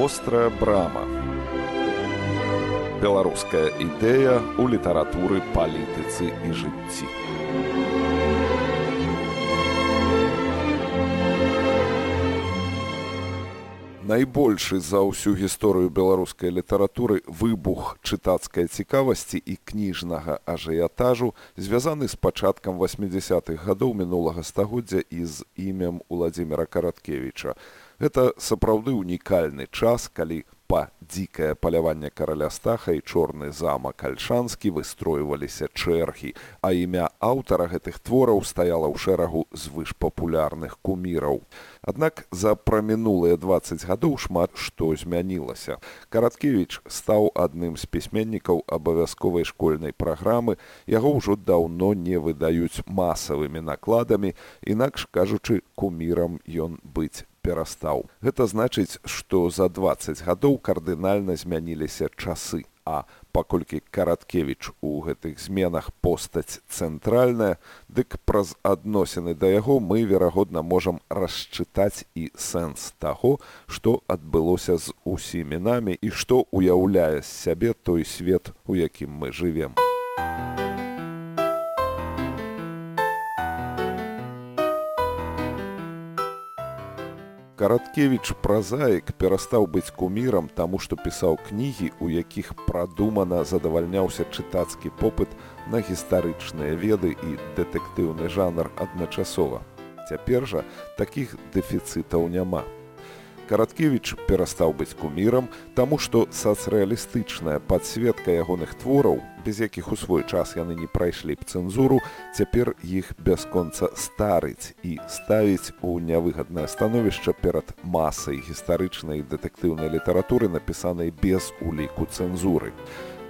вострая брама. Беларуская ідэя ў літаратуры палітыцы і жыцці. Найбольшы за ўсю гісторыю беларускай літаратуры выбух чытацкай цікавасці і кніжнага ажыятажу звязаны з пачаткам 80-х гадоў мінулага стагоддзя і з імем уладзіміра караткевіча гэта сапраўды унікальны час калі па дзікае паляванне караля стаха і чорны замак альшанскі выстройваліся чэргі а імя аўтара гэтых твораў стаяла ў шэрагу звышпапулярных куміраў. Аднак за прамінулыя 20 гадоў шмат што змянілася. Караткевич стаў адным з пісьменнікаў абавязковай школьнай праграмы яго ўжо даўно не выдаюць масавымі накладамі інакш кажучы кумірам ён быць перастаў. Гэта значыць, што за 20 гадоў кардынальна змяніліся часы, а паколькі караткевіч у гэтых зменах постаць цэнтральная, дык праз адносіны да яго мы верагодна можам расчытаць і сэнс таго, што адбылося з усімі намі і што ўяўляе з сябе той свет, у якім мы жывем. Караткевіч празаік перастаў быць кумірам, таму што пісаў кнігі, у якіх прадумана задавальняўся чытацкі попыт на гістарычныя веды і дэтэктыўны жанр адначасова. Цяпер жа такіх дэфіцытаў няма. Караткевіч перастаў быць кумірам, таму што сацрэалістычная падсветка ягоных твораў, без якіх у свой час яны не прайшлі б цэнзуру, цяпер іх бясконца старыць і ставіць у нявыгаднае становішча перад масай гістарычнай дэтэктыўнай літаратуры, напісанай без уліку цэнзуры.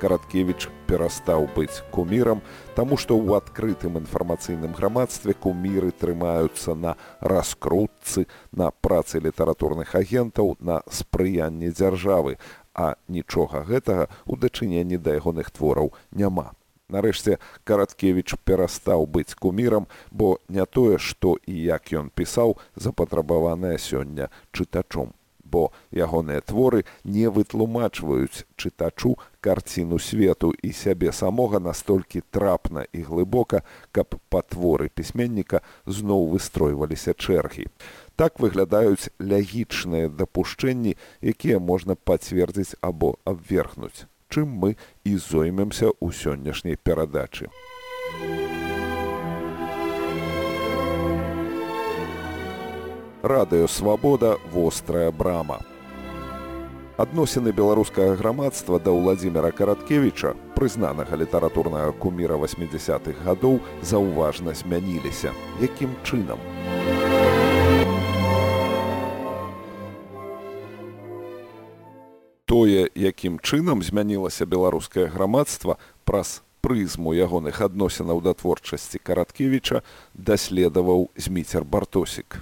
Караткевіч перастаў быць кумірам, таму што ў адкрытым інфармацыйным грамадстве куміры трымаюцца на раскрутцы, на працы літаратурных агентаў, на спрыянні дзяржавы, а нічога гэтага ў дачыненні да ягоных твораў няма. Нарэшце караткевіч перастаў быць кумірам, бо не тое, што і як ён пісаў, запатрабаванае сёння чытачом бо ягоныя творы не вытлумачваюць чытачу карціну свету і сябе самога настолькі трапна і глыбока, каб па творы пісьменніка зноў выстройваліся чэргі. Так выглядаюць лягічныя дапушчэнні, якія можна пацвердзіць або абвергнуць, чым мы і зоймемся ў сённяшняй перадачы. радыё свабода вострая брама. Адносіны беларускага грамадства да ўладзіміра караткевіча прызнанага літаратурнага куміра 80-х гадоў заўважна змяніліся. Якім чынам якім чынам змянілася беларускае грамадства праз прызму ягоных адносінаў да творчасці караткевіча даследаваў зміцер бартосік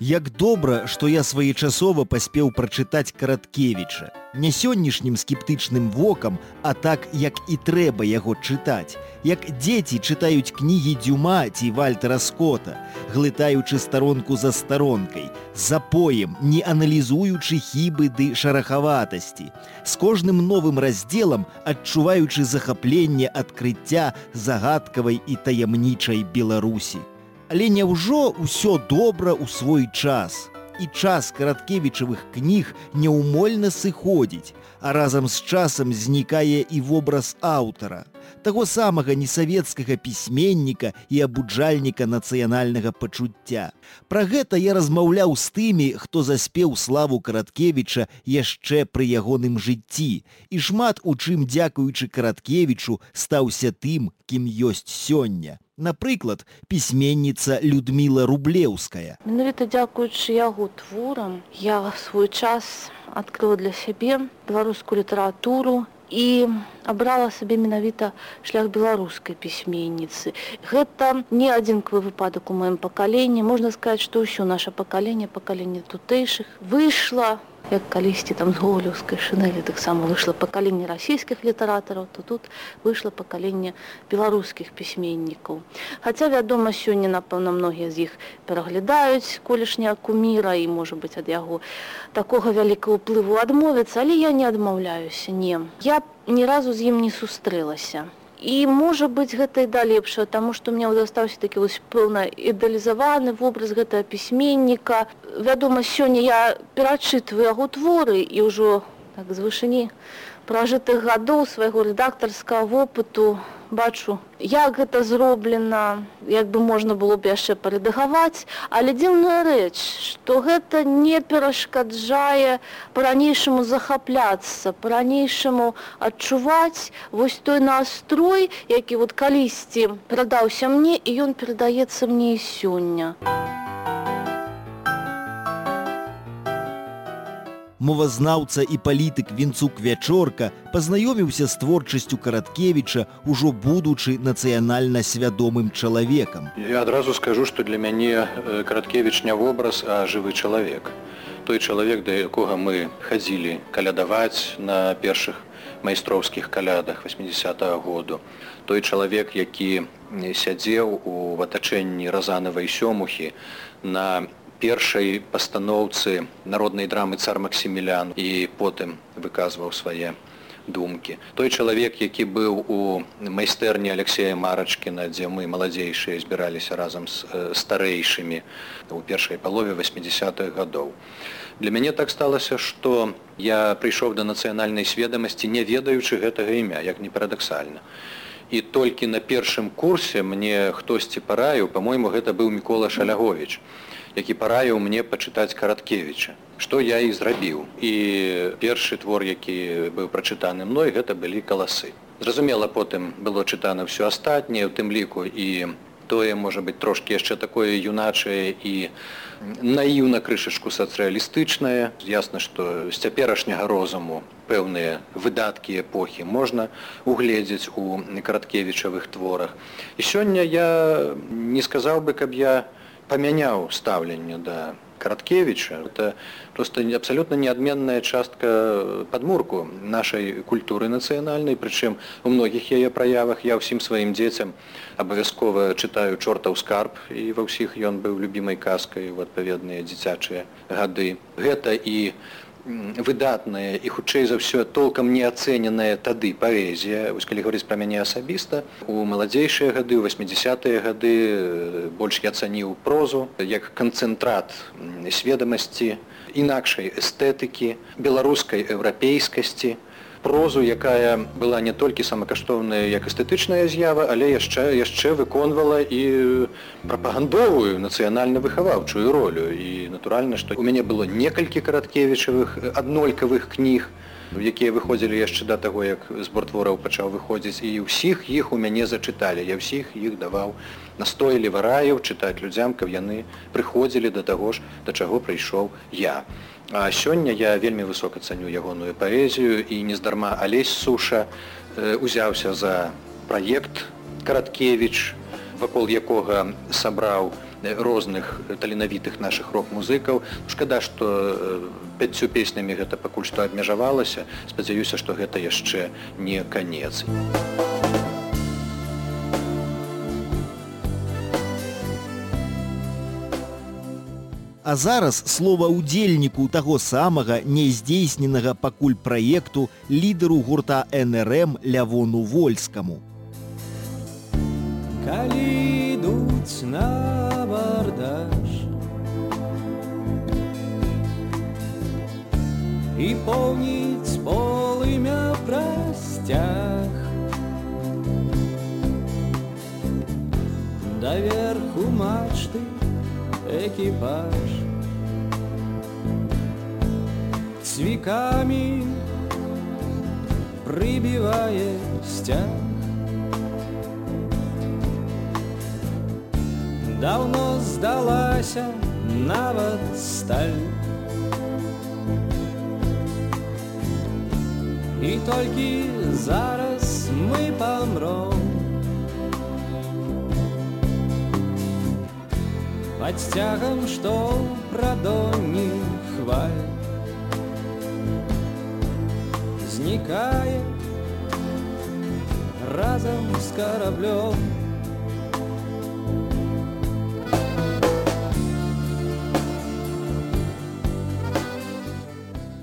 Як добра, што я своечасова паспеў прачытаць караткевіча. Не сённяшнім скептычным вокам, а так, як і трэба яго чытаць. Як дзеці чытаюць кнігі дзюма ці вальтера скота, глытаючы старонку за старонкай, запоем, не аналізуючы хібы ды шарахаватасці. З кожным новым раздзелам адчуваючы захапленне адкрыцця загадкавай і таямнічай Беларусі. Але няўжо ўсё добра ў свой час. І час караткевічавых кніг няўмольна сыходзіць, а разам з часам знікае і вобраз аўтара, таго самага несавецкага пісьменніка і абуджальніка нацыянальнага пачуцця. Пра гэта я размаўляў з тымі, хто заспеў славу караткевіча яшчэ пры ягоным жыцці. І шмат у чым дзякуючы караткевічу стаўся тым, кім ёсць сёння. Напрыклад, пісьменніца Людміла Рублеўская. Менавіта дзякуючы яго творам, я свой час адкрыла для сябе беларускую літаратуру і абрала сабе менавіта шлях беларускай пісьменніцы. Гэта не адзінкавы выпадак у маім пакаленні. можна сказаць, што ўсё наше пакаленне пакаленне тутэйшых выйшла як калісьці там з гоголевскай шынелі таксама выйшла пакаленне расійскіх літаратараў то тут выйшла пакаленне беларускіх пісьменнікаў хаця вядома сёння напэўна многія з іх пераглядаюць колішняя куміра і можа быць ад яго такога вялікага ўплыву адмовіцца але я не адмаўляюся не. Я ні разу з ім не сустрэлася і можа быць гэта і да лепшае таму што мне застаўся такі вось пэўна ідэалізаваны вобраз гэтага пісьменніка. Вядома сёння я перачытваю яго творы і ўжо так з вышыні пражытых гадоў свайго рэдактарскага вопыту бачу як гэта зроблена як бы можна было б яшчэ парэдагаваць але дзіўная рэч што гэта не перашкаджае па-ранейшаму захапляцца па-ранейшаму адчуваць вось той настрой які вот калісьці перадаўся мне і ён перадаецца мне і сёння. а мовазнаўца і палітык вінцук вячорка пазнаёміўся з творчасцю караткевіча ужо будучы нацыянальна свядомым чалавекам. Я адразу скажу што для мяне караткевіч не вобраз а жывы чалавек. Той чалавек да якога мы хадзілі калядаваць на першых майстроўскіх калядах 80 -го году. Той чалавек які сядзеў у атачэнні разанавай сёмухі на першай пастаноўцы народнай драмы цар Масімілян і потым выказваў свае думкі. Той чалавек, які быў у майстэрні Алексея Марачкіна, дзе мы маладзейшыя збіраліся разам з старэйшымі у першай палове 80-х гадоў. Для мяне так сталася, што я прыйшоў да нацыянальнай сведамасці, не ведаючы гэтага імя, як не парадаксальна. І толькі на першым курсе мне хтосьці параіў, па-мойму, гэта быў Мікола Шалягович які параіў мне пачытаць караткевіча. Што я і зрабіў. І першы твор які быў прачытаны мной гэта былі каласы. Зразумела потым было чытана ўсё астатняе у тым ліку і тое можа быць трошки яшчэ такое юначае і наіўна крышачку сацыялістычнае ясна што з цяперашняга розуму пэўныя выдаткі эпохі можна угледзець у караткевічавых творах. І сёння я не сказаў бы каб я памяняў стаўленне да. Караткевіча это просто абсалютна неадменная частка падмурку нашай культуры нацыянальнай прычым у многіх яе праявах я ўсім сваім дзецям абавязкова чытаю чортаў скарб і ва ўсіх ён быў любімай казкай у адпаведныя дзіцячыя гады гэта і у выдатная і хутчэй за ўсё толкам не ацэненая тады паэзія вось калі говорыць пра мяне асабіста у маладзейшыя гады ў 80-тыя гады больш я цаніў прозу як канцэнтрат сведамасці інакшай эстэтыкі беларускай еўрапейскасці прозу, якая была не толькі самакаштоўная як эстэтычная з'ява, але яшчэ яшчэ выконвала і прапагандовую нацыянальна-выхаваўчую ролю. І натуральна, што у мяне было некалькі караткевічавых аднолькавых кніг, якія выходзілі яшчэ да таго, як збор твораў пачаў выходзіць і ўсіх іх у мяне зачыталі. Я ўсіх іх даваў настойліва раяў чытаць людзям, каб яны прыходзілі да таго ж, да чаго прыйшоў я. А сёння я вельмі высока цаню ягоную паэзію і нездарма алесь суша узяўся за праект караткевич, вакол якога сабраў розных таленавітых наших рок-музыкаў. Шкада, што пяццю песнямі гэта пакуль што абмежавалася, спадзяюся, што гэта яшчэ не канец. А зараз слова ўдзельніку таго самага няздзейсненага пакуль праекту лідару гурта НРМ лявону вольскаму. Калі ідуць на бардаж І поўніць полымя прасцяг Даверху мачты экіпаж Цвікамі прыбівае сцяг Даўно здалася нават сталь І толькі зараз мы памром под стягом, что прадоні хваль. зникает разом с кораблем.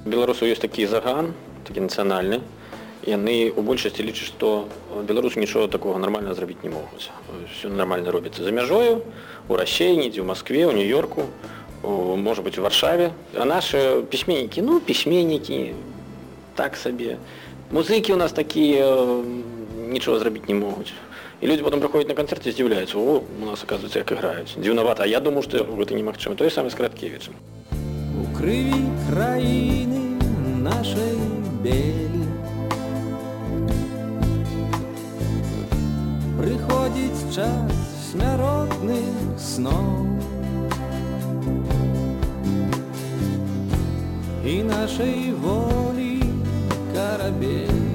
беларусаў ёсць такі заган такі нацыянальны яны у большасці лічаць што беларусы нічога такого нормальна зрабіць не могуць все нормально робіцца за мяжою у рассеі недзе ў москве у нью-йорку можа быть у варшаве а наши пісьменнікі ну пісьменнікі так сабе музыкі у нас такія нічого зрабіць не могуць і люди потом праходзяць на канцэрце здзіўляюцца о у нас оказывается як іграюць дзіўнавата я думаю што гэта немагчыма той самы з краткевічым у крыві краіны нашай белі прыходзіць час смяротных сноў і нашай волі карабель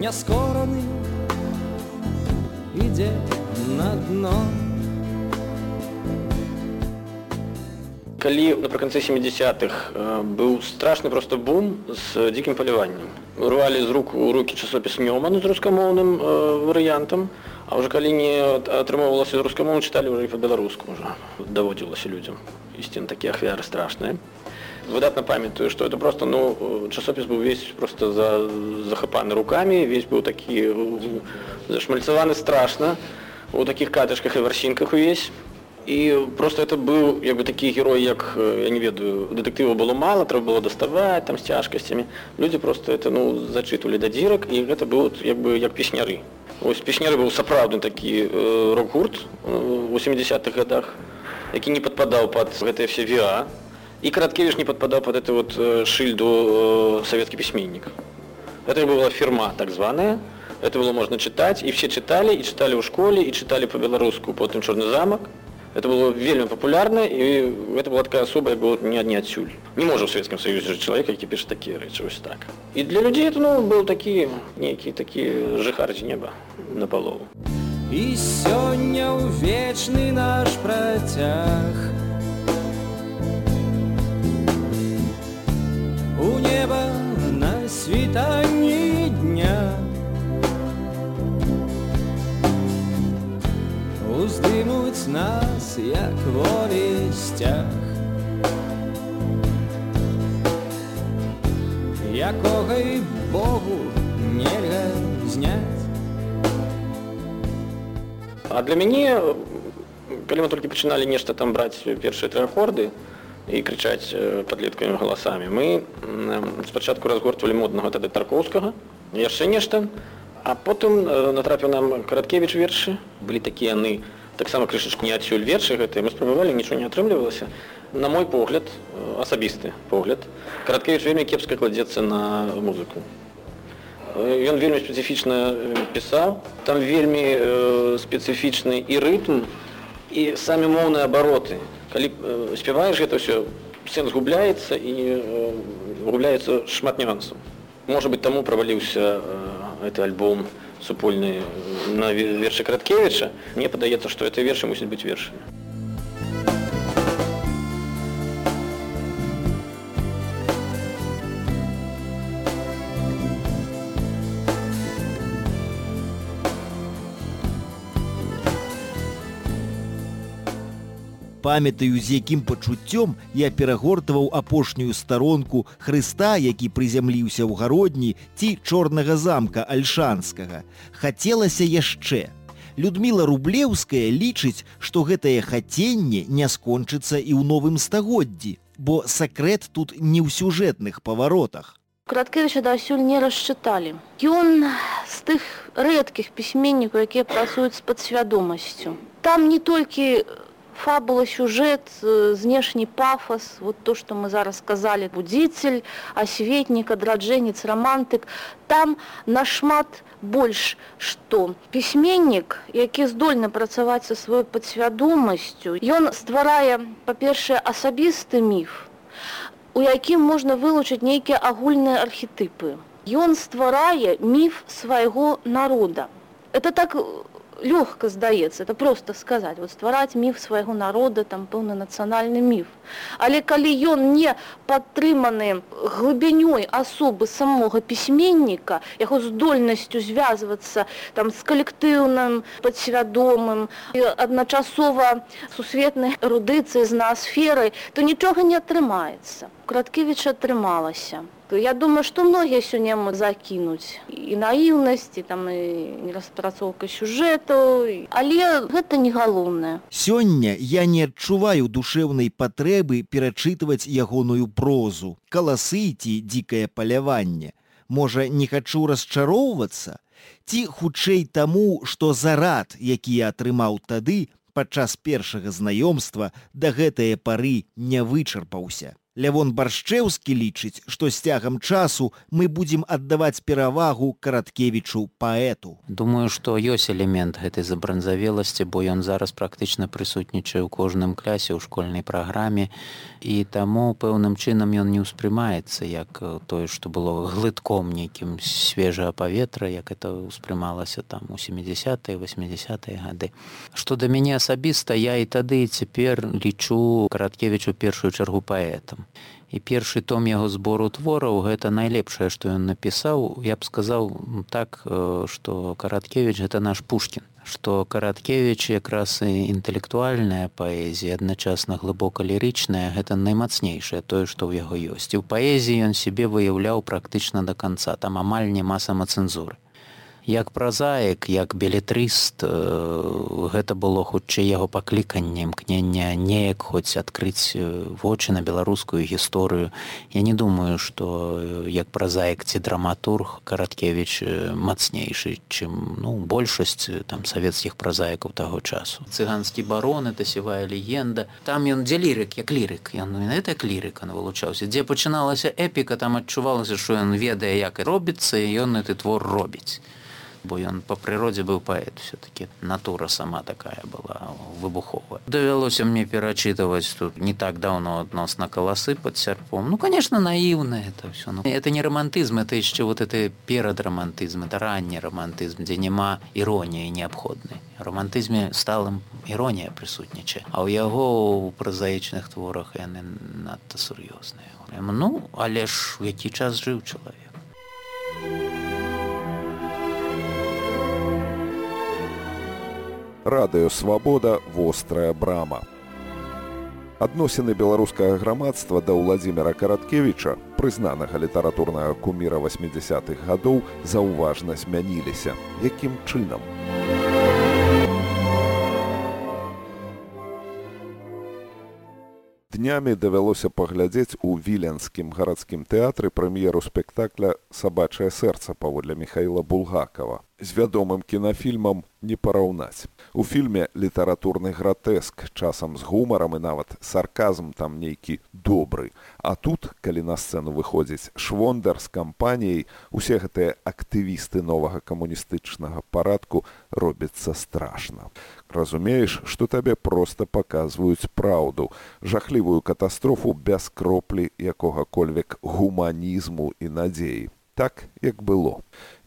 няскораны ідзе на дно калі напрыканцы 70-х быў страшны просто бум з дзікім паляваннем. Урвалі з рук у рукі часопіс мёман з рускамоўным варыянтам. А уже калі не атрымоўвалася з рускамоў чыталі ўжо і па-беларуску уже даводзілася людзям. Ісці на такія ахвяры страшныя. Выдатна памятаю что это просто ну часопіс быў увесь просто за захапаны руками весь быў такі зашмальцаваны страшна. У таких катышках і варсінках увесь і просто это быў як бы такі герой як я не ведаю дэтэктыву было мало трэба было даставаць там з цяжкасцямі людзі просто это ну зачытвалі да дзірак і гэта быў як бы як песняры ось песняры быў сапраўдны такі э, рок-гурт у 70-х годах які не падпадаў под гэтыя все віа і караткевіш не падпадаў под это вот шыльду э, савецкі пісьменнік это была фірма так званая это было можна чытаць і все чыталі і чыталі ў школе і чыталі по-беларуску потым чорны замак Это было вельмі папулярна і гэта была такая асоба было не адні адсюль не можа ў светецкім саюзе чалавек які піша такія рэчы вось так і для людзей это ну быў такі нейкі такі жыхар з неба на палову і сёння ў вечны наш працяг у неба на світанні дня уздымуць нас Як волі сцяг якога і Богу нельга зняць А для мяне калі мы толькі пачыналі нешта там браць першыя тры акорды і крычаць падлеткамі галасамі мы спачатку разгортвалі моднага тады таркоўскага яшчэ нешта А потым натрапіў нам караткевіч вершы былі такія яны таксама крышачку не адсюль вершы гэтыя мы спрабавалі нічого не атрымлівалася. На мой погляд асабісты погляд караткевіч вельмі кепска кладзецца на музыку. Ён вельмі спецыфічна пісаў там вельмі э, спецыфічны і рытм і самі моўныя абароты. Калі э, спяваеш гэта ўсё сэнс губляецца і э, губляецца шмат нюансаў. Можа быть таму праваліўся э, гэты альбом супольны на вершы краткевіча мне падаецца што это вершы мусіць быць вершамі памятаю з якім пачуццём я перагортваў апошнюю старонку Хрыста, які прызямліўся ў гародні ці чорнага замка альшанскага. Хацелася яшчэ. Людміла рублеўская лічыць, што гэтае хаценне не скончыцца і ў новым стагоддзі, бо сакрэт тут не ў сюжэтных паваротах. Краткевіча дасюль не расчыталі. Ён з тых рэдкіх пісьменнікаў, якія працуюць з падсвядомасцю. Там не толькі фабула сюжет знешні пафос вот то что мы зараз сказали будзіцель асветнік адраджэнец романтык там нашмат больш что. Пісьменнік які здольны працаваць са сваёй падсвядомасцю ён стварае па-першае асабісты міф у якім можна вылучыць нейкія агульныя архетыпы. Ён стварае міф свайго народа. Это так лёгка здаецца это просто сказаць вот ствараць міф свайго народа там пэўны нацыянальны міф але калі ён не падтрыманы глыбінёй асобы самога пісьменніка яго здольнасцю звязвацца там з калектыўным падсвядомым і адначасова сусветнай эрудыцыі з наасферай то нічога не атрымаецца. Краткевич атрымалася я думаю што многія сёння могуць закінуць і наіўнасці там і распрацоўка сюжэтаў але гэта не галоўнае Сёння я не адчуваю душэўнай патрэбы перачытваць ягоную прозу. Каласы ці дзікае паляванне. Можа не хачу расчароўвацца? Ці хутчэй таму што зарад які я атрымаў тады падчас першага знаёмства да гэтае пары не вычарпаўся Лявон баршчэўскі лічыць, што з цягам часу мы будзем аддаваць перавагу караткевічу паэту. Думаю, што ёсць элемент гэтай забранзавеласці, бо ён зараз практычна прысутнічае ў кожным клясе ў школьнай праграме і таму пэўным чынам ён не ўспрымаецца як тое, што было глытком нейкім свежага паветра, як это ўспрымалася там у 70 80 гады. Што да мяне асабіста я і тады і цяпер лічу караткевічу першую чаргу паэтам і першы том яго збору твораў гэта найлепшае што ён напісаў. Я б сказаў так што караткевич гэта наш пушкін. Што караткевич якраз і інтэлектуальная паэзія адначасна глыбока лірычная гэта наймацнейшае тое што ў яго ёсць. І ў паэзіі ён сябе выяўляў практычна да канца. Там амаль няма самацэнзуры як празаік як белетрыст гэта было хутчэй яго пакліканнем кнення неяк хоць адкрыць вочы на беларускую гісторыю. Я не думаю что як празаік ці драматург караткевич мацнейшы чым ну большасць там савецкіх празаікаў таго часу. Цыганскі барон это сівая легенда там ён дзе лірык? Як лірык. Ён это клірыка вылучаўся. Дзе пачыналася эпіка там адчувалася що ён ведае як і робіцца і ён гэты твор робіць бо ён по прыродзе быў паэт все-таки натура сама такая была выбуховая. Давялося мне перачытываць тут не так давно адносна каласы под сярпом. Ну конечно наіўна это все ну, это не романтызм это еще вот это перад романтызм это ранні романтызм дзе няма іроніі неабходнай романтызме сталым іронія прысутнічае а ў яго у празаічных творах яны надта сур'ёзныя ну але ж у які час жыў чалавек радыёвабода вострая брама. Адносіны беларускага грамадства да ўладзіміра караткевіча, прызнанага літаратурнага куміра 80-х гадоў заўважна змяніліся, якім чынам. Днямі давялося паглядзець у віленскім гарадскім тэатры прэм'еру спектакля сабачае сэрца паводле Михаила Булгакова з вядомым кінафільмам не параўнаць. У фільме літаратурны гратэск часам з гумарам і нават сарказм там нейкі добры. А тут, калі на сцэну выходзіць швондар з кампаніяй, усе гэтыя актывісты новага камуністычнага парадку робіцца страшна. Разумееш, што табе проста паказваюць праўду, жахлівую катастрофу без кроплі якога-кольвек гуманізму і надзеі. Так, як было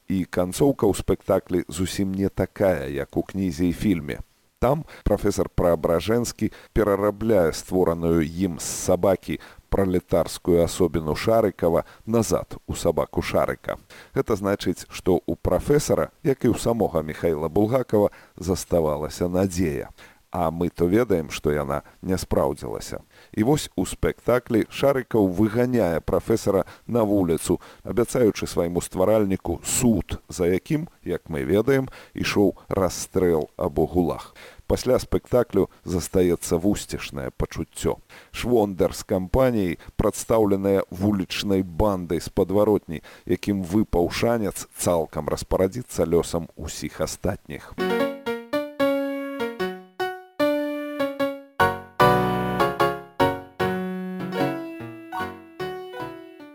і канцоўка ў спектаклі зусім не такая, як у кнізе і фільме. Там прафесор Праабражэнскі перарабляе створаную ім з сабакі пралетарскую асобіну шарыкава назад у сабаку шарыка. Гэта значыць, што ў прафесара, як і ў самога Михайла Булгакова заставалася надзея. А мы то ведаем, што яна не спраўдзілася. І вось у спектаклі шарыкаў выганяе прафесара на вуліцу, абяцаючы свайму стваральніку суд, за якім, як мы ведаем, ішоў расстрэл або гулах. Пасля спектаклю застаецца вусцішнае пачуццё. Швондар з кампаніяй, прадстаўленая вулічнай бандай з падваротні, якім выпаў шанец цалкам распарадзіцца лёсам усіх астатніх.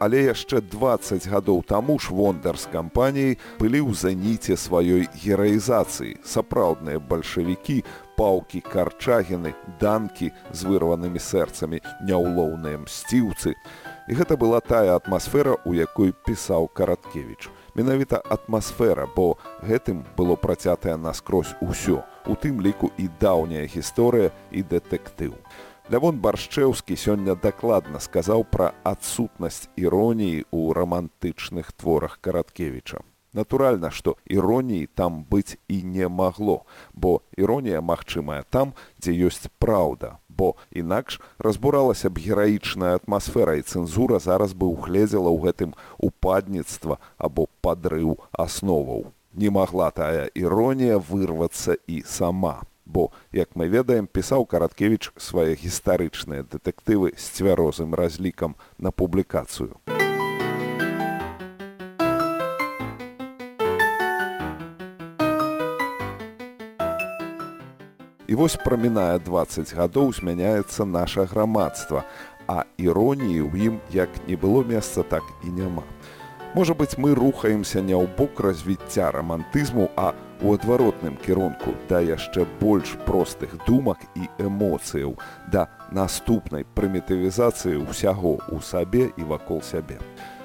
Але яшчэ 20 гадоў таму ж вондар з кампаніяй былі ў заніце сваёй гераізацыі. Сапраўдныя бальшавікі паўкі карчагены данкі з вырванымі сэрцамі няўлоўныя мсціўцы. І гэта была тая атмасфера у якой пісаў караткевич Менавіта атмасфера, бо гэтым было працятае наскрозь усё, у тым ліку і даўняя гісторыя і дэтэктыў. Лявон баршчэўскі сёння дакладна сказаў пра адсутнасць іроніі ў рамантычных творах караткевіча. Натуральна, што іроніі там быць і не магло, бо іронія магчымая там, дзе ёсць праўда, бо інакш разбуралася б гераічная атмасфера і цэнзура зараз бы ўгледзела ў гэтым упадніцтва або падрыў асноваў. Не магла тая іронія вырвацца і сама. Бо, як мы ведаем, пісаў караткевіч свае гістарычныя дэтэктывы з цвярозым разлікам на публікацыю. І вось прамінае 20 гадоў змяняецца наша грамадства, а іроніі ў ім як не было месца, так і няма. Можа быць, мы рухаемся не ў бок развіцця рамантызму, а у адваротным кірунку да яшчэ больш простых думак і эмоцыяў, да наступнай прымітывізацыі ўсяго ў сабе і вакол сябе.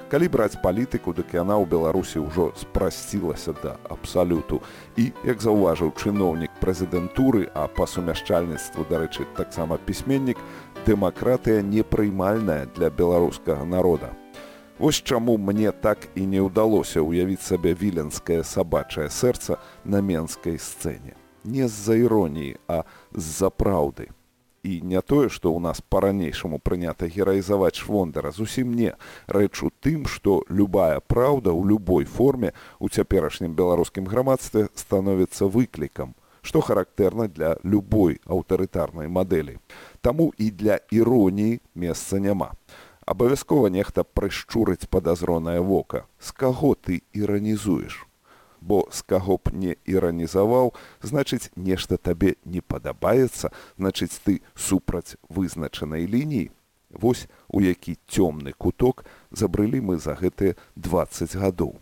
Калі браць палітыку, дык яна ў Беларусі ўжо спрасцілася да абсалюту. І, як заўважыў чыноўнік прэзідэнтуры, а па сумяшчальніцтву, дарэчы, таксама пісьменнік, дэмакратыя непрыймальная для беларускага народа. Вось чаму мне так і не ўдалося ўявіць сабе віленскае сабачае сэрца на менскай сцэне. Не з-за іроніі, а з-за праўды. І не тое што ў нас па-ранейшаму прынята гераізаваць швондара зусім не. Рэч у тым што любая праўда ў любой форме у цяперашнім беларускім грамадстве становіцца выклікам што характэрна для любой аўтарытарнай мадэлі. Таму і для іроніі месца няма абавязкова нехта прышчурыць падазронае вока з каго ты іранізуеш бо з каго б не іранізаваў, значыць, нешта табе не падабаецца, значыць, ты супраць вызначанай лініі. Вось у які цёмны куток забрылі мы за гэтыя 20 гадоў.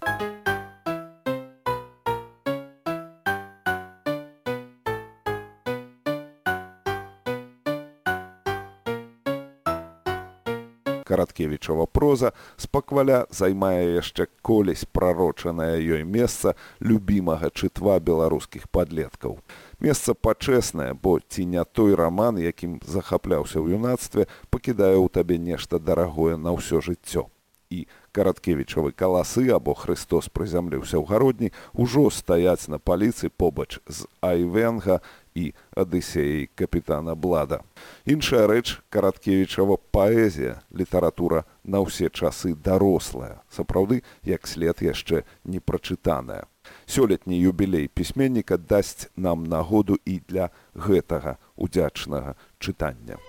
Караткевічава проза спакваля займае яшчэ колесь прарочанае ёй месца любімага чытва беларускіх падлеткаў. Месца пачэснае, бо ці не той раман, якім захапляўся ў юнацтве, пакідае ў табе нешта дарагое на ўсё жыццё. І караткевічавы каласы або Христос прызямліўся ў гародні ўжо стаяць на паліцы побач з Айвенга і адысеяй капітана блада. Іншая рэч караткевічава паэзія, літаратура на ўсе часы дарослая, сапраўды як след яшчэ не прачытаная. Сёлетні юбілей пісьменніка дасць нам нагоду і для гэтага удзячнага чытання.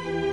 Thank you.